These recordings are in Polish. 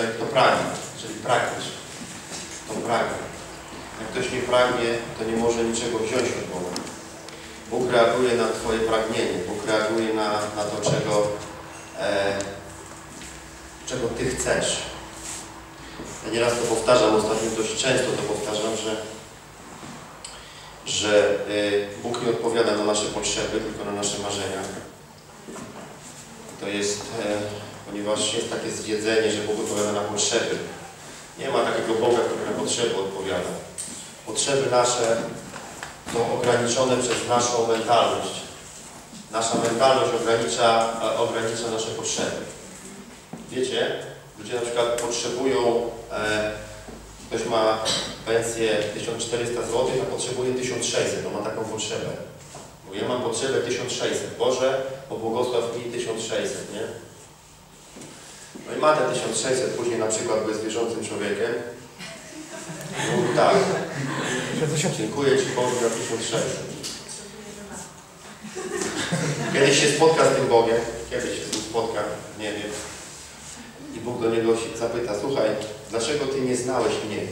że kto pragnie, czyli pragniesz, to pragnie. Jak ktoś nie pragnie, to nie może niczego wziąć od Boga. Bóg reaguje na Twoje pragnienie, Bóg reaguje na, na to, czego, e, czego Ty chcesz. Ja nieraz to powtarzam, ostatnio dość często to powtarzam, że, że y, Bóg nie odpowiada na nasze potrzeby, tylko na nasze marzenia. To jest, e, ponieważ jest takie zwiedzenie, że Bóg odpowiada na potrzeby. Nie ma takiego Boga, który na potrzeby odpowiada. Potrzeby nasze są ograniczone przez naszą mentalność. Nasza mentalność ogranicza, ogranicza nasze potrzeby. Wiecie, ludzie na przykład potrzebują, e, ktoś ma pensję 1400 zł, a potrzebuje 1600, to ma taką potrzebę. Bo ja mam potrzebę 1600. Boże, pobłogosław mi 1600, nie? I ma te 1600, później na przykład, bo jest wierzącym człowiekiem. No tak. Dziękuję Ci Bogu za 1600. Kiedyś się spotka z tym Bogiem, kiedyś się z nim spotka, nie wiem. I Bóg do niego się zapyta, słuchaj, dlaczego Ty nie znałeś mnie?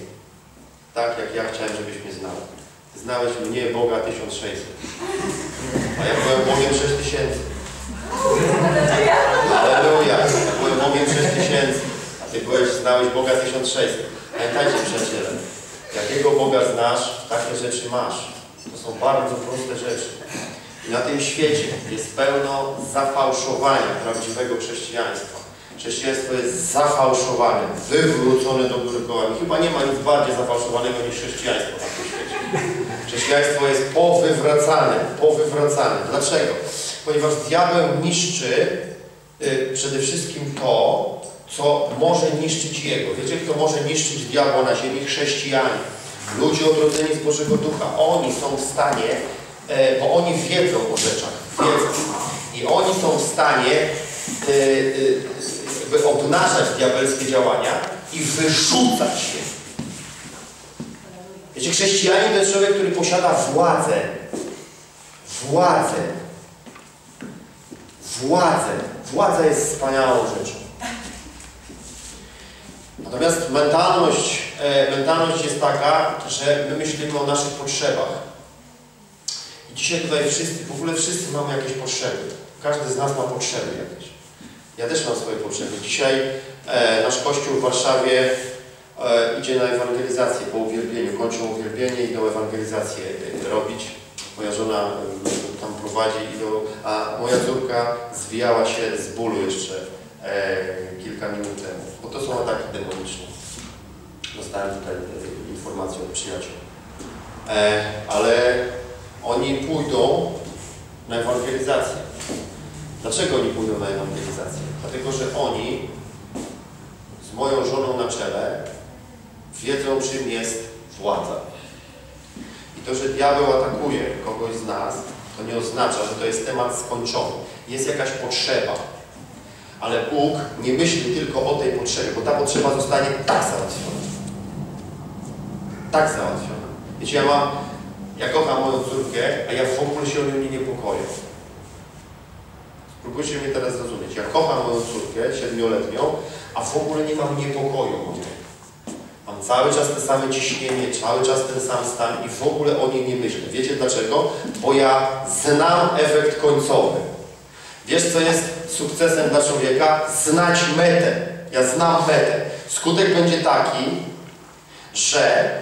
Tak jak ja chciałem, żebyś mnie znał. Znałeś mnie, Boga 1600. A ja byłem Bogiem 6000. Aleluja. Bogiem 6000. A Ty byłeś, znałeś Boga 1600. Pamiętajcie przyjaciele, jakiego Boga znasz, takie rzeczy masz. To są bardzo proste rzeczy. I na tym świecie jest pełno zafałszowania prawdziwego chrześcijaństwa. Chrześcijaństwo jest zafałszowane, wywrócone do góry kołami. Chyba nie ma nic bardziej zafałszowanego niż chrześcijaństwo na tym świecie. Chrześcijaństwo jest powywracane, powywracane. Dlaczego? Ponieważ diabeł niszczy przede wszystkim to, co może niszczyć jego. Wiecie, kto może niszczyć diabła na ziemi? Chrześcijanie. Ludzie odrodzeni z Bożego Ducha. Oni są w stanie, e, bo oni wiedzą o rzeczach, wiedzą. I oni są w stanie e, jakby obnażać diabelskie działania i wyrzucać je. Wiecie, chrześcijanin to jest człowiek, który posiada władzę. Władzę. Władzę. Władza jest wspaniałą rzeczą. Natomiast mentalność, e, mentalność jest taka, że my myślimy o naszych potrzebach. I dzisiaj tutaj wszyscy, w ogóle wszyscy mamy jakieś potrzeby. Każdy z nas ma potrzeby jakieś. Ja też mam swoje potrzeby. Dzisiaj e, nasz kościół w Warszawie e, idzie na ewangelizację po uwielbieniu. Kończą uwielbienie i idą ewangelizację e, robić. Moja żona tam prowadzi, idą, a moja córka zwijała się z bólu jeszcze e, kilka minut temu. Bo to są ataki demoniczne. Dostałem tutaj e, informację od przyjaciół. E, ale oni pójdą na ewangelizację. Dlaczego oni pójdą na ewangelizację? Dlatego, że oni z moją żoną na czele wiedzą, czym jest władza. I to, że diabeł atakuje kogoś z nas, to nie oznacza, że to jest temat skończony. Jest jakaś potrzeba. Ale Bóg nie myśli tylko o tej potrzebie, bo ta potrzeba zostanie tak załatwiona. Tak załatwiona. Wiecie, ja mam, ja kocham moją córkę, a ja w ogóle się o nią nie niepokoję. Spróbujcie mnie teraz zrozumieć. Ja kocham moją córkę, siedmioletnią, a w ogóle nie mam niepokoju o niej. Cały czas te same ciśnienie, cały czas ten sam stan i w ogóle o niej nie myślę. Wiecie dlaczego? Bo ja znam efekt końcowy. Wiesz, co jest sukcesem dla człowieka? Znać metę. Ja znam metę. Skutek będzie taki, że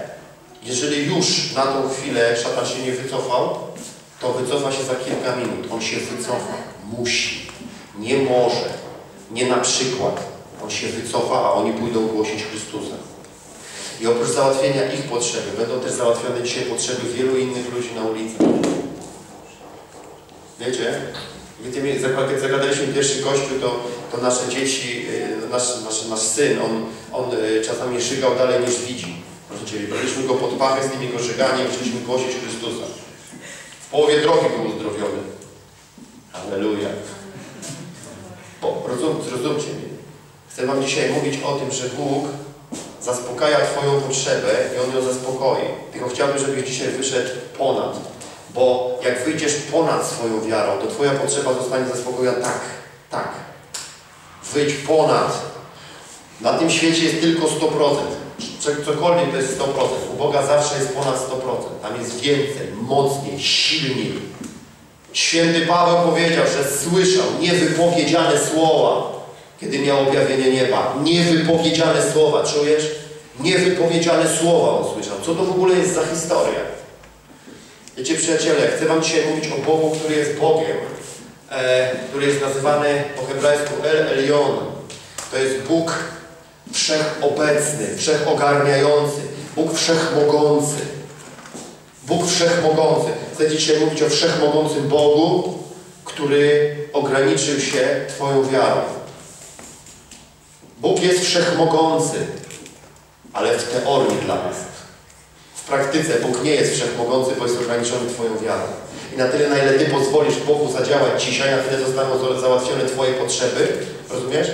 jeżeli już na tą chwilę szatan się nie wycofał, to wycofa się za kilka minut. On się wycofa. Musi. Nie może. Nie na przykład. On się wycofa, a oni pójdą głosić Chrystusa. I oprócz załatwienia ich potrzeby, będą też załatwione dzisiaj potrzeby wielu innych ludzi na ulicy. Wiecie? Wiecie, zagadaliśmy pierwszy kościół, to, to nasze dzieci, nasz, nasz, nasz syn, on, on czasami żygał dalej niż widzi. Braliśmy go pod pachę z tym jego żyganiem, chcieliśmy głosić Chrystusa. W połowie drogi był uzdrowiony. Halleluja. Bo rozum, zrozumcie mnie. Chcę Wam dzisiaj mówić o tym, że Bóg zaspokaja Twoją potrzebę i On ją zaspokoi. Tylko chciałbym, żebyś dzisiaj wyszedł ponad. Bo jak wyjdziesz ponad swoją wiarą, to Twoja potrzeba zostanie zaspokojona tak, tak. Wyjdź ponad. Na tym świecie jest tylko 100%. Czy cokolwiek to jest 100%. U Boga zawsze jest ponad 100%. Tam jest więcej, mocniej, silniej. Święty Paweł powiedział, że słyszał niewypowiedziane słowa, kiedy miał objawienie nieba. Niewypowiedziane słowa, czujesz? Niewypowiedziane słowa on słyszał. Co to w ogóle jest za historia? Wiecie, przyjaciele, chcę Wam dzisiaj mówić o Bogu, który jest Bogiem, e, który jest nazywany po hebrajsku El Elion. To jest Bóg wszechobecny, wszechogarniający, Bóg wszechmogący. Bóg wszechmogący. Chcę dzisiaj mówić o wszechmogącym Bogu, który ograniczył się Twoją wiarą. Bóg jest wszechmogący, ale w teorii dla nas. W praktyce Bóg nie jest wszechmogący, bo jest ograniczony Twoją wiarą. I na tyle, na ile Ty pozwolisz Bogu zadziałać dzisiaj, na tyle zostaną załatwione Twoje potrzeby, rozumiesz?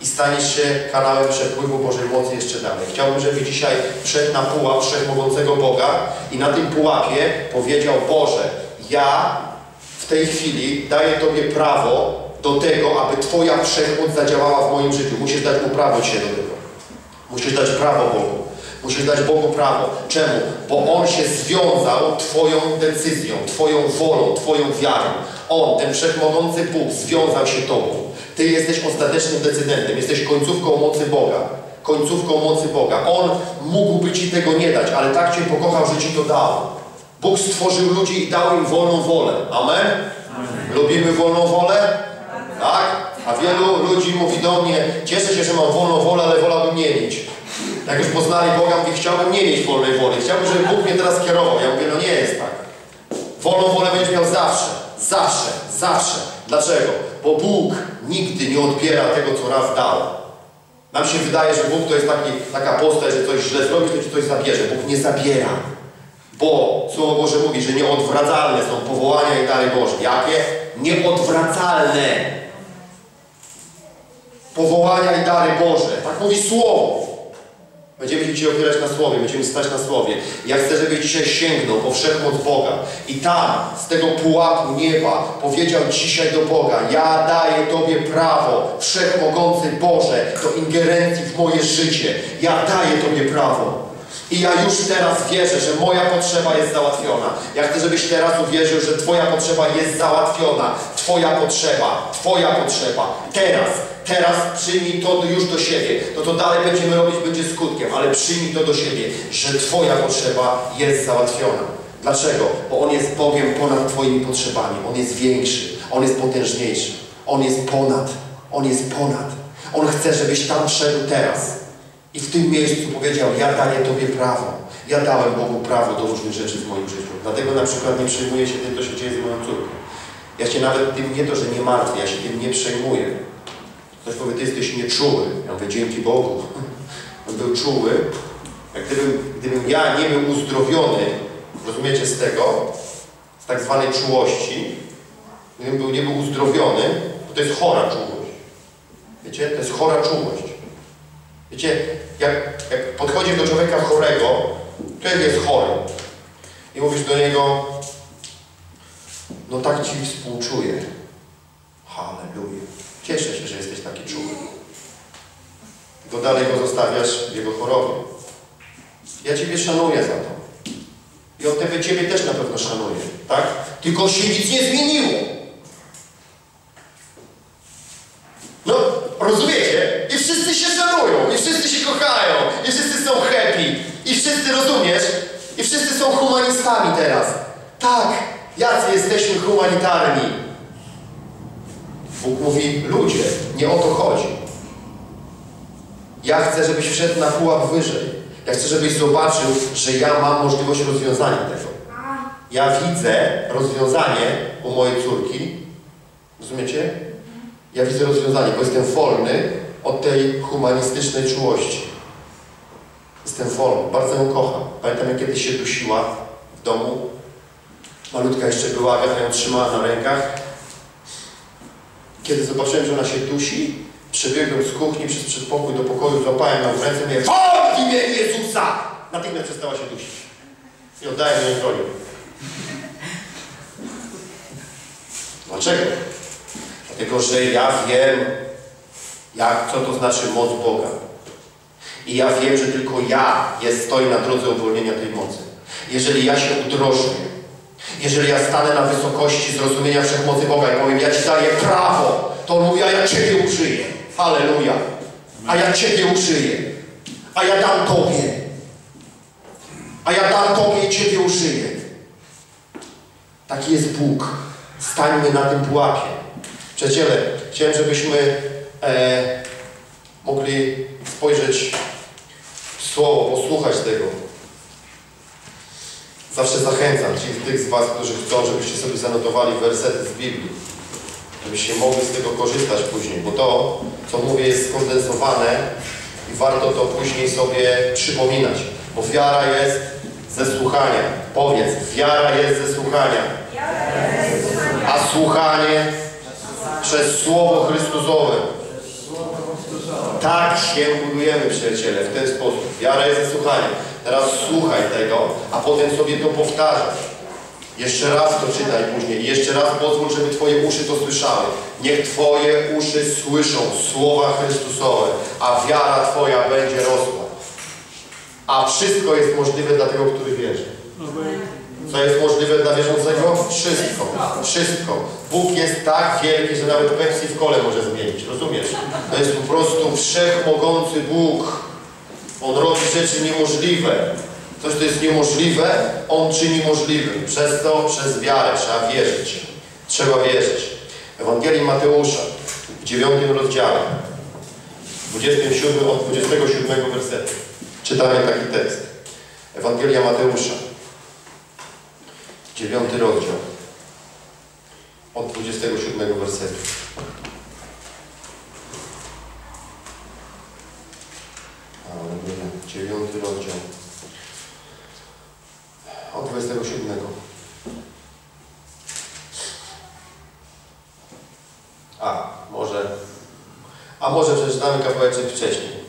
I staniesz się kanałem przepływu Bożej mocy jeszcze dalej. Chciałbym, żeby dzisiaj wszedł na pułap wszechmogącego Boga i na tym pułapie powiedział Boże, ja w tej chwili daję Tobie prawo do tego, aby Twoja wszechmoc zadziałała w moim życiu. Musisz dać Mu prawo dzisiaj do tego. Musisz dać prawo Bogu. Musisz dać Bogu prawo. Czemu? Bo On się związał Twoją decyzją, Twoją wolą, Twoją wiarą. On, ten wszechmogący Bóg, związał się Tobą. Ty jesteś ostatecznym decydentem, jesteś końcówką mocy Boga. Końcówką mocy Boga. On mógłby Ci tego nie dać, ale tak Cię pokochał, że Ci to dał. Bóg stworzył ludzi i dał im wolną wolę. Amen? Amen. Lubimy wolną wolę? Tak? A wielu ludzi mówi do mnie, cieszę się, że mam wolną wolę, ale wolałbym nie mieć. Jak już poznali Boga, mówię, chciałbym nie mieć wolnej woli. Chciałbym, żeby Bóg mnie teraz kierował. Ja mówię, no nie jest tak. Wolną wolę będziesz miał zawsze. Zawsze. Zawsze. Dlaczego? Bo Bóg nigdy nie odbiera tego, co raz dał. Nam się wydaje, że Bóg to jest taki, taka postać, że coś źle zrobisz, to ci coś zabierze. Bóg nie zabiera. Bo Słowo Boże mówi, że nieodwracalne są powołania i dary Boże. Jakie? Nieodwracalne. Powołania i dary Boże. Tak mówi Słowo. Będziemy się dzisiaj opierać na Słowie, będziemy stać na Słowie. Ja chcę, żebyś dzisiaj sięgnął po wszechmoc Boga i tam, z tego pułapu nieba, powiedział dzisiaj do Boga, ja daję Tobie prawo, wszechmogący Boże, do ingerencji w moje życie. Ja daję Tobie prawo. I ja już teraz wierzę, że moja potrzeba jest załatwiona. Ja chcę, żebyś teraz uwierzył, że Twoja potrzeba jest załatwiona. Twoja potrzeba, Twoja potrzeba. Teraz, teraz przyjmij to już do siebie. To to dalej będziemy robić, będzie skutkiem, ale przyjmij to do siebie, że Twoja potrzeba jest załatwiona. Dlaczego? Bo On jest Bogiem ponad Twoimi potrzebami. On jest większy, On jest potężniejszy. On jest ponad. On jest ponad. On chce, żebyś tam szedł teraz. I w tym miejscu powiedział, ja daję Tobie prawo. Ja dałem Bogu prawo do różnych rzeczy w moim życiu. Dlatego na przykład nie przejmuję się tym, co się dzieje z moją córką. Ja się nawet tym nie to, że nie martwię, ja się tym nie przejmuję. Ktoś powie, Ty jesteś nieczuły. Ja mówię, dzięki Bogu. On był czuły. Jak gdybym, gdybym ja nie był uzdrowiony, rozumiecie, z tego, z tak zwanej czułości, gdybym był, nie był uzdrowiony, to to jest chora czułość. Wiecie, to jest chora czułość. Wiecie, jak, jak podchodzisz do człowieka chorego, to jest chory. I mówisz do niego, no tak Ci współczuję. Halleluja. Cieszę się, że jesteś taki czuły. To dalej go zostawiasz w jego chorobie. Ja Ciebie szanuję za to. I on Ciebie też na pewno szanuje. Tak? Tylko się nic nie zmieniło. No, rozumiecie? I wszyscy się szanują, i wszyscy się kochają, i wszyscy są happy, i wszyscy, rozumiesz? I wszyscy są humanistami teraz. Tak, jacy jesteśmy humanitarni. Bóg mówi, ludzie, nie o to chodzi. Ja chcę, żebyś wszedł na pułap wyżej. Ja chcę, żebyś zobaczył, że ja mam możliwość rozwiązania tego. Ja widzę rozwiązanie u mojej córki. Rozumiecie? Ja widzę rozwiązanie, bo jestem wolny od tej humanistycznej czułości. Jestem wolny, bardzo ją kocham. Pamiętam, jak kiedyś się dusiła w domu. Malutka jeszcze była, ja ją trzymała na rękach. Kiedy zobaczyłem, że ona się dusi, przebiegłem z kuchni przez przedpokój do pokoju, złapałem ją w ręce i mówię, w imię Jezusa! Natychmiast przestała się dusić. I oddaję ją broni. Dlaczego? Dlatego, że ja wiem, jak, co to znaczy moc Boga. I ja wiem, że tylko ja jest stoi na drodze uwolnienia tej mocy. Jeżeli ja się udrożnię, jeżeli ja stanę na wysokości zrozumienia wszechmocy Boga i powiem, ja Ci daję prawo, to on mówi, a ja Ciebie użyję. Halleluja. A ja Ciebie użyję. A ja dam Tobie. A ja dam Tobie i Ciebie użyję. Taki jest Bóg. Stańmy na tym pułapie. Przyjaciele, chciałem, żebyśmy e, mogli spojrzeć Słowo, posłuchać tego. Zawsze zachęcam ci, tych z Was, którzy chcą, żebyście sobie zanotowali wersety z Biblii. Żebyście mogli z tego korzystać później, bo to, co mówię, jest skondensowane i warto to później sobie przypominać. Bo wiara jest ze słuchania. Powiedz, wiara jest ze słuchania. A słuchanie przez Słowo Chrystusowe. Tak się budujemy, przyjaciele, w ten sposób. Wiara jest ze słuchaniem. Teraz słuchaj tego, a potem sobie to powtarzaj. Jeszcze raz to czytaj później. Jeszcze raz pozwól, żeby Twoje uszy to słyszały. Niech Twoje uszy słyszą słowa Chrystusowe, a wiara Twoja będzie rosła. A wszystko jest możliwe dla tego, który wierzy. Co jest możliwe dla wierzącego? Wszystko. Wszystko. Bóg jest tak wielki, że nawet Pepsi w kole może zmienić. Rozumiesz? To jest po prostu wszechmogący Bóg. On robi rzeczy niemożliwe. Coś, co jest niemożliwe, On czyni możliwym. Przez to, przez wiarę trzeba wierzyć. Trzeba wierzyć. Ewangelii Mateusza w 9 rozdziale, 27 od 27 wersetu. Czytamy taki tekst. Ewangelia Mateusza, 9 rozdział, od 27 wersetu. Aleluja. 9 rozdział. Od 27. A, może. A może przeczytamy kawałeczek wcześniej.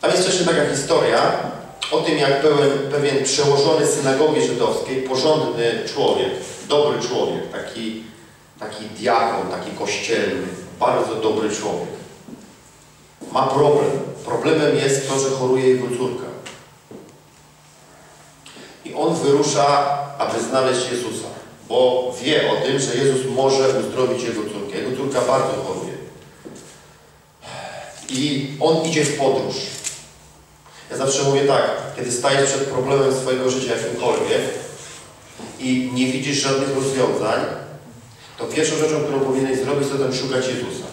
Tam jest jeszcze taka historia o tym, jak pełen, pewien przełożony synagogi żydowskiej, porządny człowiek, dobry człowiek, taki, taki diakon, taki kościelny, bardzo dobry człowiek, ma problem. Problemem jest to, że choruje jego córka. I on wyrusza, aby znaleźć Jezusa, bo wie o tym, że Jezus może uzdrowić jego córkę. Jego córka bardzo choruje. I on idzie w podróż. Ja zawsze mówię tak, kiedy stajesz przed problemem swojego życia jakimkolwiek i nie widzisz żadnych rozwiązań, to pierwszą rzeczą, którą powinieneś zrobić, to ten szukać Jezusa.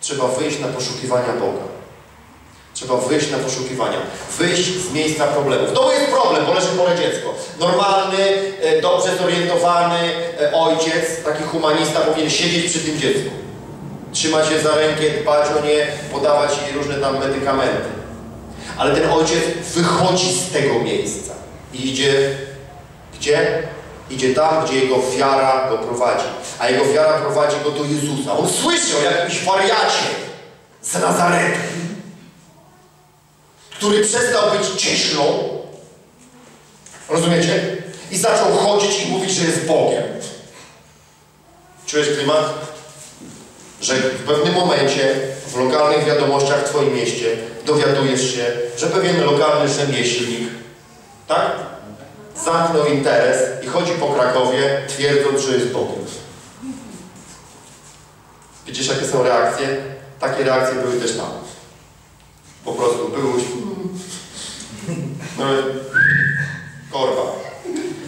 Trzeba wyjść na poszukiwania Boga. Trzeba wyjść na poszukiwania. Wyjść z miejsca problemów. To jest problem, bo leży chore dziecko. Normalny, e, dobrze zorientowany e, ojciec, taki humanista powinien siedzieć przy tym dziecku. Trzymać je za rękę, dbać o nie, podawać jej różne tam medykamenty. Ale ten ojciec wychodzi z tego miejsca i idzie gdzie? Idzie tam, gdzie jego wiara go prowadzi. A jego wiara prowadzi go do Jezusa. On słyszy o jakimś wariacie z Nazaretu, który przestał być cieślą. Rozumiecie? I zaczął chodzić i mówić, że jest Bogiem. Czujesz klimat? Że w pewnym momencie w lokalnych wiadomościach w Twoim mieście dowiadujesz się, że pewien lokalny rzemieślnik, tak? Zamknął interes i chodzi po Krakowie, twierdząc, że jest Bogiem. Widzisz, jakie są reakcje? Takie reakcje były też tam. Po prostu były... No, korba.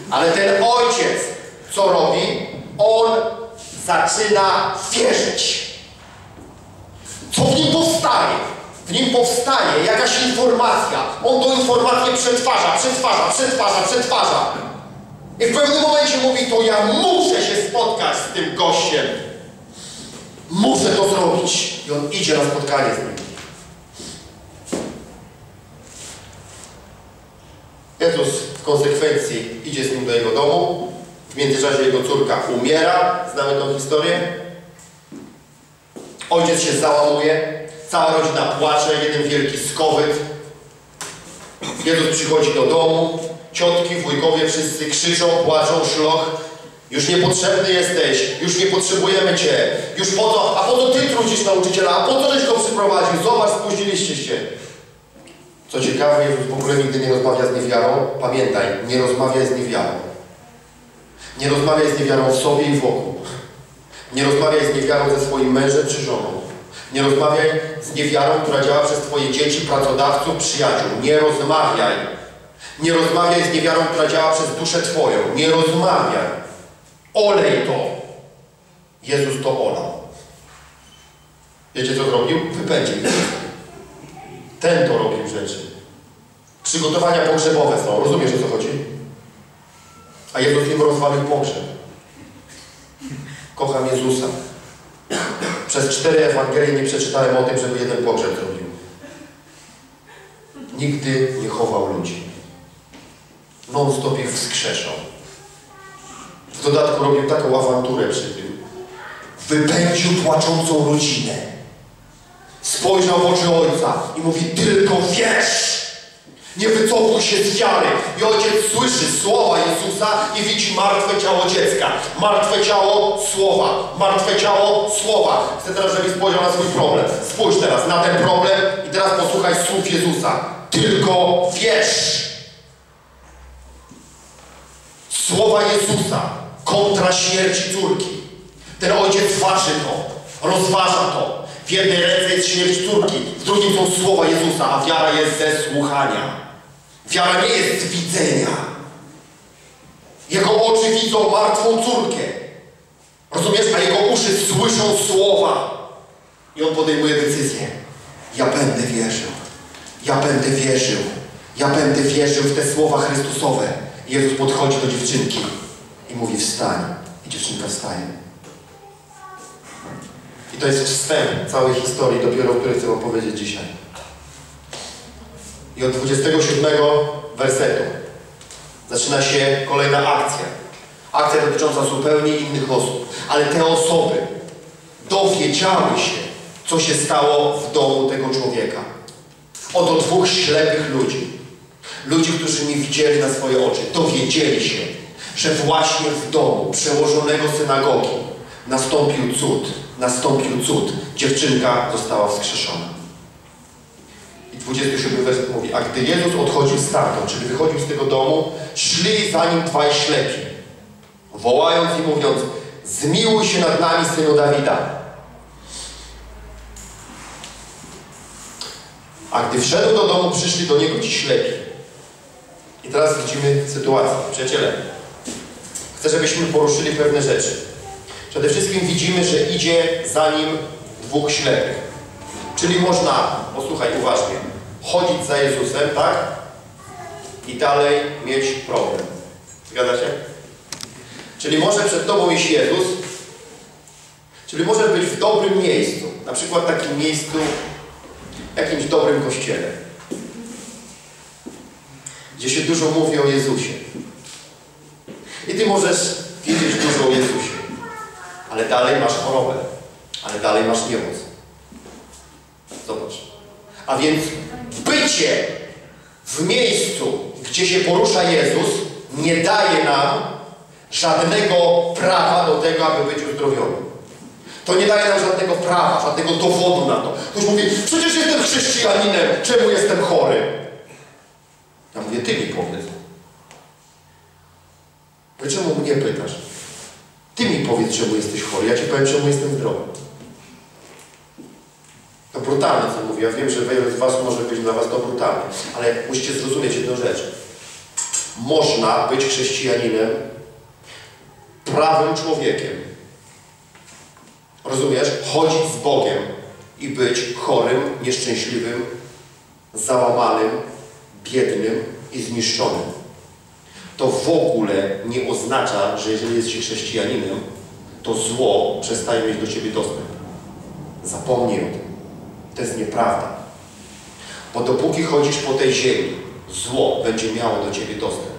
Ale ten ojciec, co robi? On zaczyna wierzyć. Co w nim powstaje? W nim powstaje jakaś informacja. On tą informację przetwarza, przetwarza, przetwarza, przetwarza. I w pewnym momencie mówi, to ja muszę się spotkać z tym gościem. Muszę to zrobić. I on idzie na spotkanie z nim. Jezus w konsekwencji idzie z nim do jego domu. W międzyczasie jego córka umiera. Znamy tą historię. Ojciec się załamuje. Cała rodzina płacze. Jeden wielki skowyt. Jezus przychodzi do domu ciotki, wujkowie wszyscy krzyczą, płaczą, szloch. Już niepotrzebny jesteś, już nie potrzebujemy Cię. Już po to, a po to Ty trudzisz nauczyciela, a po to żeś go przyprowadził. Zobacz, spóźniliście się. Co ciekawe, Jezus w ogóle nigdy nie rozmawia z niewiarą. Pamiętaj, nie rozmawia z niewiarą. Nie rozmawiaj z niewiarą w sobie i wokół. Nie rozmawiaj z niewiarą ze swoim mężem czy żoną. Nie rozmawiaj z niewiarą, która działa przez Twoje dzieci, pracodawców, przyjaciół. Nie rozmawiaj. Nie rozmawiaj z niewiarą, która działa przez duszę Twoją. Nie rozmawiaj. Olej to. Jezus to olał. Wiecie co zrobił? Wypędził. Ten to robił rzeczy. Przygotowania pogrzebowe są. Rozumiesz o co chodzi? A Jezus im rozwalił pogrzeb. Kocham Jezusa. Przez cztery Ewangelie nie przeczytałem o tym, żeby jeden pogrzeb zrobił. Nigdy nie chował ludzi. Non-stop ich wskrzeszał. W dodatku robił taką awanturę przy tym. Wypędził płaczącą rodzinę. Spojrzał w oczy ojca i mówi, tylko wiesz! Nie wycofuj się z wiary. I ojciec słyszy słowa Jezusa i widzi martwe ciało dziecka. Martwe ciało słowa. Martwe ciało słowa. Chcę teraz, żebyś spojrzał na swój problem. Spójrz teraz na ten problem i teraz posłuchaj słów Jezusa. Tylko wiesz. Słowa Jezusa kontra śmierci córki. Ten ojciec waży to, rozważa to. W jednej ręce jest śmierć córki, w drugim są słowa Jezusa, a wiara jest ze słuchania. Wiara nie jest widzenia. Jego oczy widzą martwą córkę. Rozumiesz? A jego uszy słyszą słowa. I on podejmuje decyzję. Ja będę wierzył. Ja będę wierzył. Ja będę wierzył w te słowa Chrystusowe. I Jezus podchodzi do dziewczynki i mówi wstań. I dziewczynka wstaje. I to jest wstęp całej historii, dopiero o której chcę wam powiedzieć dzisiaj. Od 27 wersetu zaczyna się kolejna akcja. Akcja dotycząca zupełnie innych osób. Ale te osoby dowiedziały się, co się stało w domu tego człowieka. Oto dwóch ślepych ludzi. Ludzi, którzy nie widzieli na swoje oczy. Dowiedzieli się, że właśnie w domu przełożonego synagogi nastąpił cud. Nastąpił cud. Dziewczynka została wskrzeszona. I 27 werset mówi, a gdy Jezus odchodził stamtąd, czyli wychodził z tego domu, szli za nim dwaj ślepi, wołając i mówiąc, zmiłuj się nad nami, synu Dawida. A gdy wszedł do domu, przyszli do niego ci ślepi. I teraz widzimy sytuację. Przyjaciele, chcę, żebyśmy poruszyli pewne rzeczy. Przede wszystkim widzimy, że idzie za nim dwóch ślepych. Czyli można, posłuchaj uważnie, chodzić za Jezusem, tak? I dalej mieć problem. Zgadza się? Czyli może przed Tobą iść Jezus, czyli może być w dobrym miejscu. Na przykład takim miejscu, jakimś dobrym kościele. Gdzie się dużo mówi o Jezusie. I Ty możesz wiedzieć dużo o Jezusie. Ale dalej masz chorobę. Ale dalej masz niemoc. Zobacz. A więc bycie w miejscu, gdzie się porusza Jezus, nie daje nam żadnego prawa do tego, aby być uzdrowionym. To nie daje nam żadnego prawa, żadnego dowodu na to. Ktoś mówi, przecież jestem chrześcijaninem, czemu jestem chory? Ja mówię, ty mi powiedz. Czemu mnie pytasz? Ty mi powiedz, czemu jesteś chory. Ja ci powiem, czemu jestem zdrowy. Brutalne, co mówię. Ja wiem, że wielu z Was może być dla Was to brutalne, ale musicie zrozumieć jedną rzecz. Można być chrześcijaninem, prawym człowiekiem. Rozumiesz? Chodzić z Bogiem i być chorym, nieszczęśliwym, załamanym, biednym i zniszczonym. To w ogóle nie oznacza, że jeżeli jesteś chrześcijaninem, to zło przestaje mieć do Ciebie dostęp. Zapomnij o tym. To jest nieprawda. Bo dopóki chodzisz po tej ziemi, zło będzie miało do Ciebie dostęp.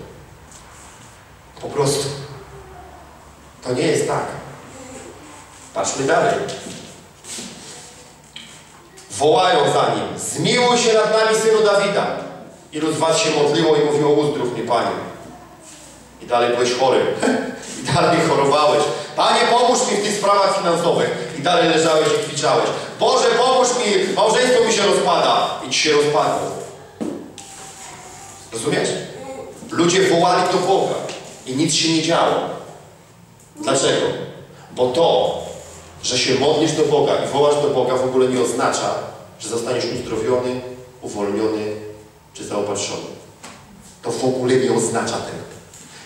Po prostu. To nie jest tak. Patrzmy dalej. Wołają za nim, zmiłuj się nad nami, synu Dawida. Ilu z Was się modliło i mówiło uzdrów mnie Panie? I dalej byłeś chory. I dalej chorowałeś. Panie, pomóż mi w tych sprawach finansowych. Dalej leżałeś i kwiczałeś. Boże, pomóż mi, małżeństwo mi się rozpada. I Ci się rozpadło. Rozumiesz? Ludzie wołali do Boga i nic się nie działo. Dlaczego? Bo to, że się modlisz do Boga i wołasz do Boga w ogóle nie oznacza, że zostaniesz uzdrowiony, uwolniony czy zaopatrzony. To w ogóle nie oznacza tego.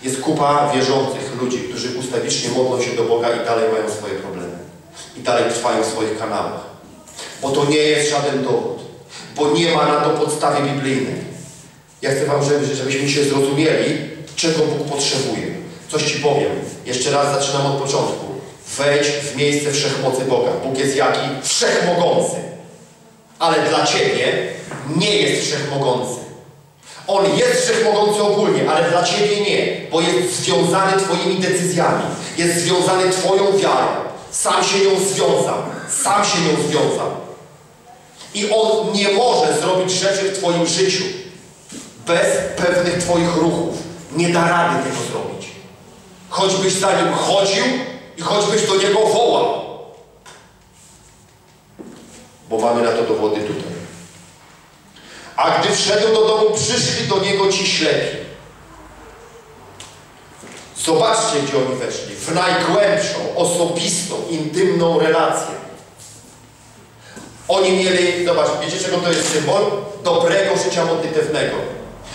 Jest kupa wierzących ludzi, którzy ustawicznie modlą się do Boga i dalej mają swoje problemy. I dalej trwają w swoich kanałach. Bo to nie jest żaden dowód. Bo nie ma na to podstawy biblijnej. Ja chcę Wam, żeby, żebyśmy się zrozumieli, czego Bóg potrzebuje. Coś Ci powiem. Jeszcze raz zaczynam od początku. Wejdź w miejsce wszechmocy Boga. Bóg jest jaki? Wszechmogący. Ale dla Ciebie nie jest wszechmogący. On jest wszechmogący ogólnie, ale dla Ciebie nie, bo jest związany Twoimi decyzjami. Jest związany Twoją wiarą. Sam się nią związał. Sam się nią związał. I On nie może zrobić rzeczy w Twoim życiu bez pewnych Twoich ruchów. Nie da rady tego zrobić. Choćbyś za Nim chodził i choćbyś do Niego wołał. Bo mamy na to dowody tutaj. A gdy wszedł do domu, przyszli do Niego ci ślepi. Zobaczcie, gdzie oni weszli. W najgłębszą, osobistą, intymną relację. Oni mieli, zobacz, wiecie czego to jest symbol? Dobrego życia modlitewnego.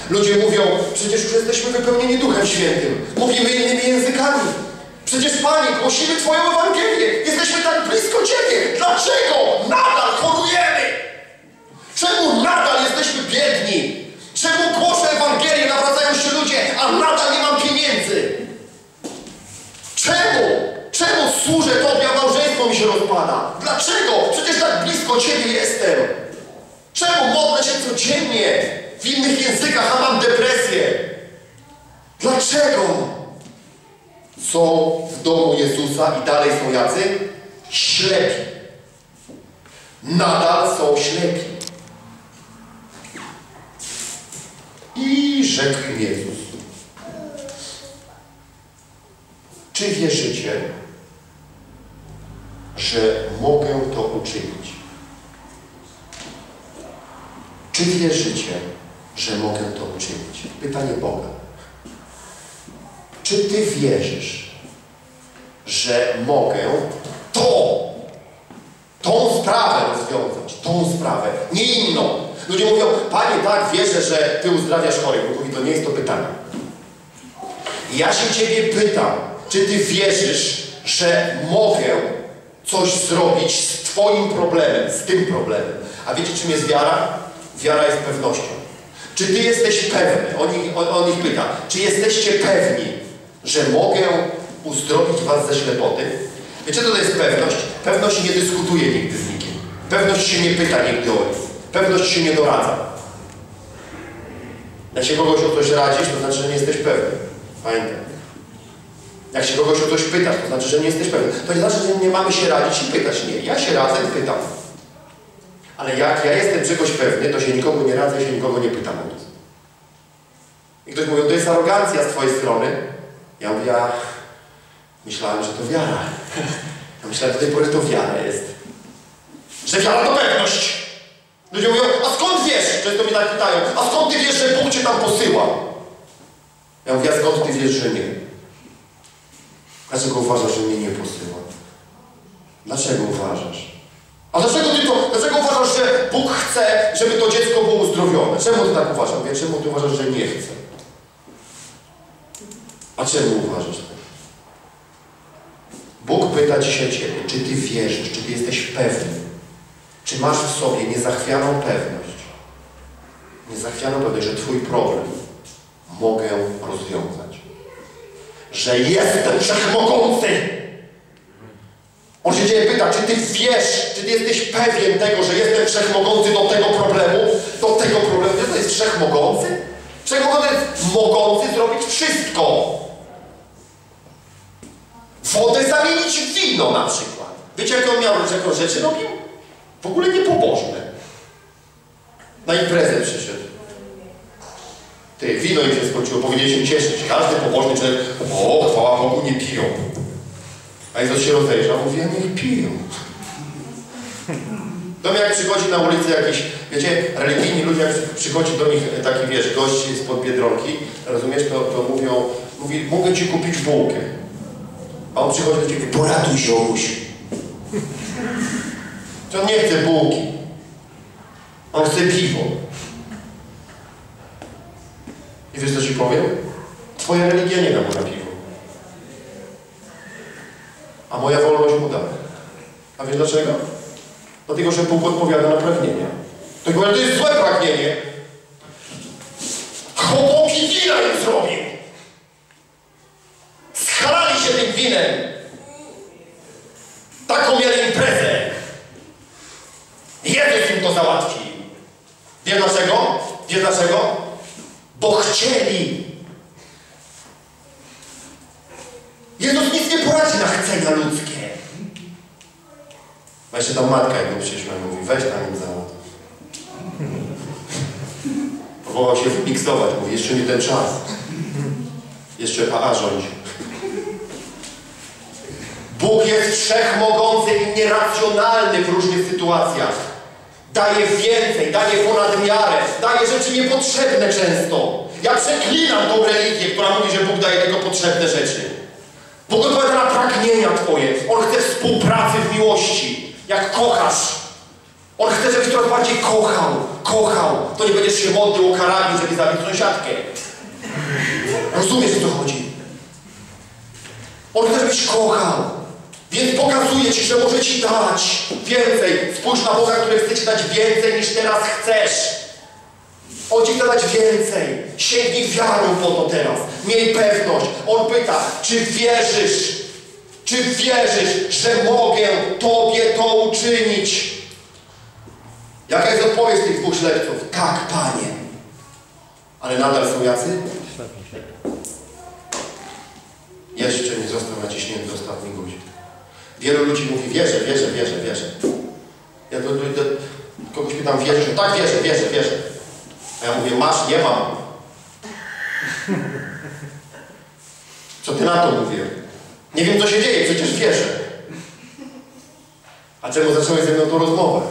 Ludzie mówią, przecież już jesteśmy wypełnieni Duchem Świętym. Mówimy innymi językami. Przecież Panie, głosimy Twoją Ewangelię. Jesteśmy tak blisko Ciebie. Dlaczego nadal chorujemy? Czemu nadal jesteśmy biedni? Czemu głoszę Ewangelię, nawracają się ludzie, a nadal nie mam pieniędzy? Czemu? Czemu służę Tobie, a małżeństwo mi się rozpada? Dlaczego? Przecież blisko Ciebie jestem. Czemu modlę się codziennie? W innych językach, a mam depresję. Dlaczego? Są w domu Jezusa i dalej są jacy? Ślepi. Nadal są ślepi. I rzekł Jezus. Czy wierzycie, że mogę to uczynić? Czy wierzycie, że mogę to uczynić? Pytanie Boga. Czy Ty wierzysz, że mogę to, tą sprawę rozwiązać, tą sprawę, nie inną? Ludzie mówią, Panie, tak, wierzę, że Ty uzdrawiasz chorych. Bóg mówi, to nie jest to pytanie. Ja się Ciebie pytam, czy Ty wierzysz, że mogę coś zrobić z Twoim problemem, z tym problemem? A wiecie, czym jest wiara? Wiara jest pewnością. Czy Ty jesteś pewny? On ich, on, on ich pyta, czy jesteście pewni, że mogę uzdrowić Was ze ślepoty? Wiecie, co to jest pewność? Pewność nie dyskutuje nigdy z nikim. Pewność się nie pyta nigdy o nic. Pewność się nie doradza. Jak się kogoś o coś radzisz, to znaczy, że nie jesteś pewny. Pamiętaj. Jak się kogoś o coś pytasz, to znaczy, że nie jesteś pewny. To nie znaczy, że nie mamy się radzić i pytać. Nie, ja się radzę i pytam. Ale jak ja jestem czegoś pewny, to się nikogo nie radzę się nikogo nie pytam o. I ktoś mówi, to jest arogancja z Twojej strony. Ja mówię, ja myślałem, że to wiara. Ja myślałem, że do tej pory to wiara jest. Że wiara to pewność. Ludzie mówią, a skąd wiesz? Często mnie tak pytają, a skąd Ty wiesz, że Bóg Cię tam posyła? Ja mówię, a skąd Ty wiesz, że nie? Dlaczego uważasz, że mnie nie posyła? Dlaczego uważasz? A dlaczego ty to, dlaczego uważasz, że Bóg chce, żeby to dziecko było uzdrowione? Czemu ty tak uważasz? Czemu ty uważasz, że nie chce? A czemu uważasz? Bóg pyta dzisiaj Ciebie, czy Ty wierzysz, czy Ty jesteś pewny, czy masz w sobie niezachwianą pewność, niezachwianą pewność, że Twój problem mogę rozwiązać. Że jestem wszechmogący. On się Ciebie pyta, czy Ty wiesz, czy Ty jesteś pewien tego, że jestem wszechmogący do tego problemu, do tego problemu. Wiesz, to jest wszechmogący? Wszechmogący jest mogący zrobić wszystko. Wodę zamienić w wino na przykład. Wiecie, jak on miał, jaką rzeczy robił? W ogóle niepobożne. Na imprezę przyszedł. Ty, wino im się skończyło, powinien się cieszyć. Każdy pobożny człowiek, o, chwała Bogu, nie piją. A Jezus się rozejrzał, mówi, a niech piją. Mnie jak przychodzi na ulicy jakiś, wiecie, religijni ludzie, jak przychodzi do nich taki, wiesz, gość spod Biedronki, rozumiesz, to, to mówią, mówi, mogę Ci kupić bułkę. A on przychodzi do Ciebie, poratuj ziomuś. To nie chce bułki. On chce piwo. I wiesz co Ci powiem? Twoja religia nie da mu na piwo. A moja wolność mu da. A wiesz dlaczego? Dlatego, że Bóg odpowiada na pragnienia. To to jest złe pragnienie. Chłopaki wina im zrobił. Schalali się tym winem. Taką mieli imprezę. Jezus im to załatwił. Wie dlaczego? Wie dlaczego? Bo chcieli. Jezus nic nie poradzi na chcenia ludzkie. A jeszcze tam matka, jak go przyszła, mówi, weź tam im załatw. Próbował się wmiksować, mówi, jeszcze nie ten czas. Jeszcze PA rządzi. Bóg jest wszechmogący i nieracjonalny w różnych sytuacjach. Daje więcej, daje ponad miarę, daje rzeczy niepotrzebne często. Ja przeklinam tą religię, która mówi, że Bóg daje tylko potrzebne rzeczy. Bóg odpowiada na pragnienia Twoje. On chce współpracy w miłości. Jak kochasz. On chce, żebyś coraz bardziej kochał. Kochał. To nie będziesz się modlił o karabin, żeby zabić sąsiadkę. Rozumiesz, o co chodzi? On chce, żebyś kochał. Więc pokazuje Ci, że może Ci dać więcej. Spójrz na Boga, który chce Ci dać więcej niż teraz chcesz. On Ci chce dać więcej. Sięgnij wiarą po to teraz. Miej pewność. On pyta, czy wierzysz, czy wierzysz, że mogę Tobie to uczynić? Jaka jest odpowiedź tych dwóch śledców? Tak, Panie. Ale nadal są jacy? Jeszcze nie został naciśnięty ostatni guzik. Wielu ludzi mówi, wierzę, wierzę, wierzę, wierzę. Ja do, do, do, kogoś pytam, wierzę, tak, wierzę, wierzę, wierzę. A ja mówię, masz, nie mam. Co ty na to mówię? Nie wiem, co się dzieje, przecież wierzę. A czemu zacząłeś ze mną tą rozmowę?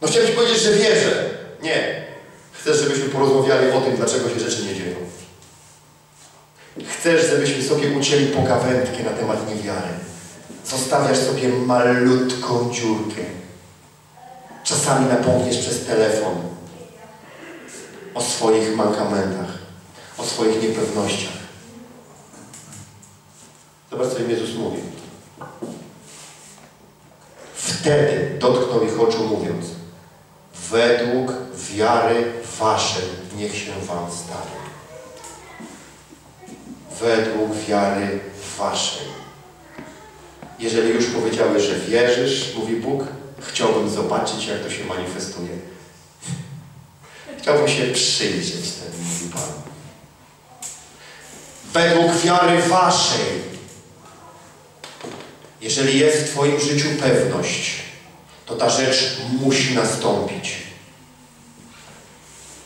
No chciałem ci powiedzieć, że wierzę. Nie. Chcesz, żebyśmy porozmawiali o tym, dlaczego się rzeczy nie dzieją. Chcesz, żebyśmy sobie ucięli pogawędkę na temat niewiary. Zostawiasz sobie malutką dziurkę. Czasami napomniesz przez telefon o swoich mankamentach, o swoich niepewnościach. Zobacz, co im Jezus mówi. Wtedy dotknął ich oczu mówiąc według wiary waszej niech się wam stanie. Według wiary waszej. Jeżeli już powiedziałeś, że wierzysz, mówi Bóg, chciałbym zobaczyć, jak to się manifestuje. Chciałbym się przyjrzeć temu, mówi Pan. Według wiary waszej. Jeżeli jest w Twoim życiu pewność, to ta rzecz musi nastąpić.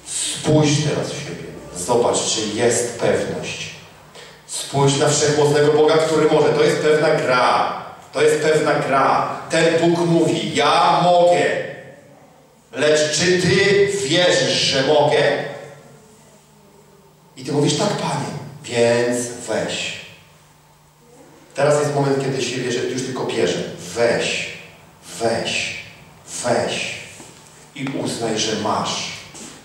Spójrz teraz w siebie. Zobacz, czy jest pewność. Spójrz na wszechmocnego Boga, który może. To jest pewna gra. To jest pewna gra. Ten Bóg mówi, ja mogę. Lecz czy Ty wierzysz, że mogę? I Ty mówisz, tak Panie. Więc weź. Teraz jest moment, kiedy się bierze, już tylko bierze. Weź, weź, weź i uznaj, że masz.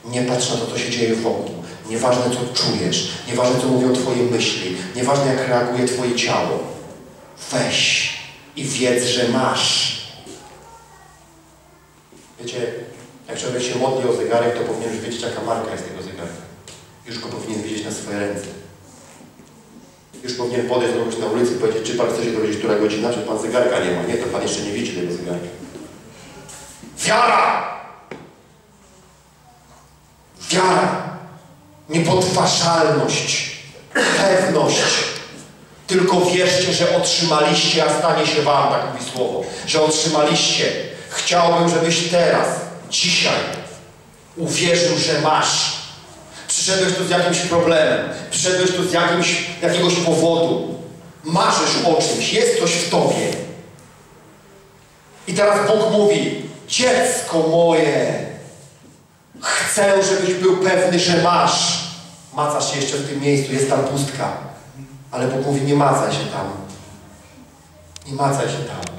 Nie patrz na to, co się dzieje wokół. Nieważne, co czujesz, nieważne, co mówią Twoje myśli, nieważne, jak reaguje Twoje ciało. Weź i wiedz, że masz. Wiecie, jak człowiek się modli o zegarek, to powinien już wiedzieć, jaka marka jest tego zegarka. Już go powinien widzieć na swoje ręce. Już powinien podejść do kogoś na ulicy i powiedzieć, czy Pan chce się dowiedzieć, która godzina, czy Pan zegarka nie ma. Nie, to Pan jeszcze nie widzi tego zegarka. Wiara! Wiara! Niepodważalność! Pewność! Tylko wierzcie, że otrzymaliście, a stanie się Wam, tak mówi Słowo, że otrzymaliście. Chciałbym, żebyś teraz, dzisiaj uwierzył, że masz. Przyszedłeś tu z jakimś problemem. Przyszedłeś tu z jakimś, jakiegoś powodu. Marzysz o czymś. Jest coś w tobie. I teraz Bóg mówi, dziecko moje, chcę, żebyś był pewny, że masz. Macasz się jeszcze w tym miejscu, jest tam pustka. Ale Bóg mówi, nie macaj się tam. Nie macaj się tam.